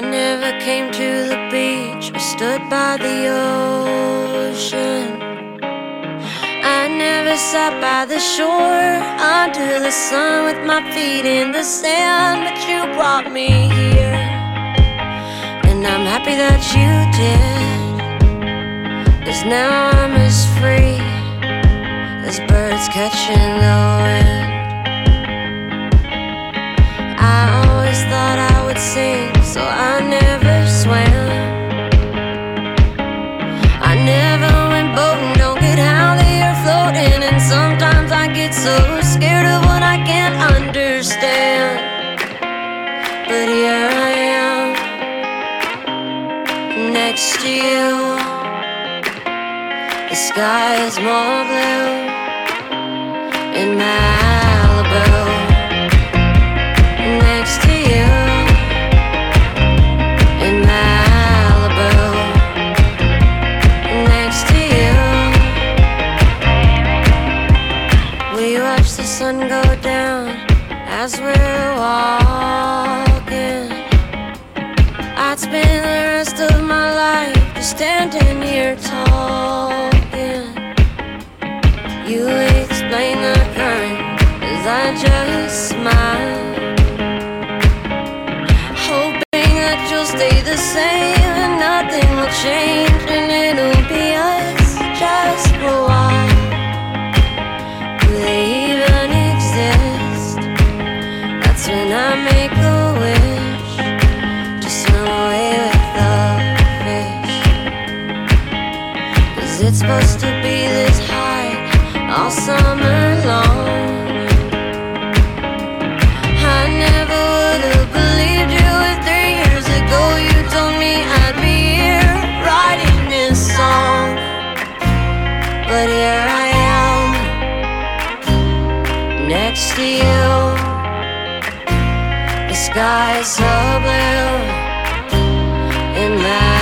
never came to the beach or stood by the ocean. I never sat by the shore under the sun with my feet in the sand, but you brought me here. And I'm happy that you did. Cause now I'm as free as birds catching the wind. But here I am, next to you. The sky is more blue in Malibu. Talking. You explain the current as I just smile. Hoping that you'll stay the same and nothing will change and it'll be us just for a while. Do they even exist? That's when I make a It's supposed to be this high all summer long. I never would have believed you if three years ago you told me I'd be here writing this song. But here I am, next to you. The sky is so blue in Malibu.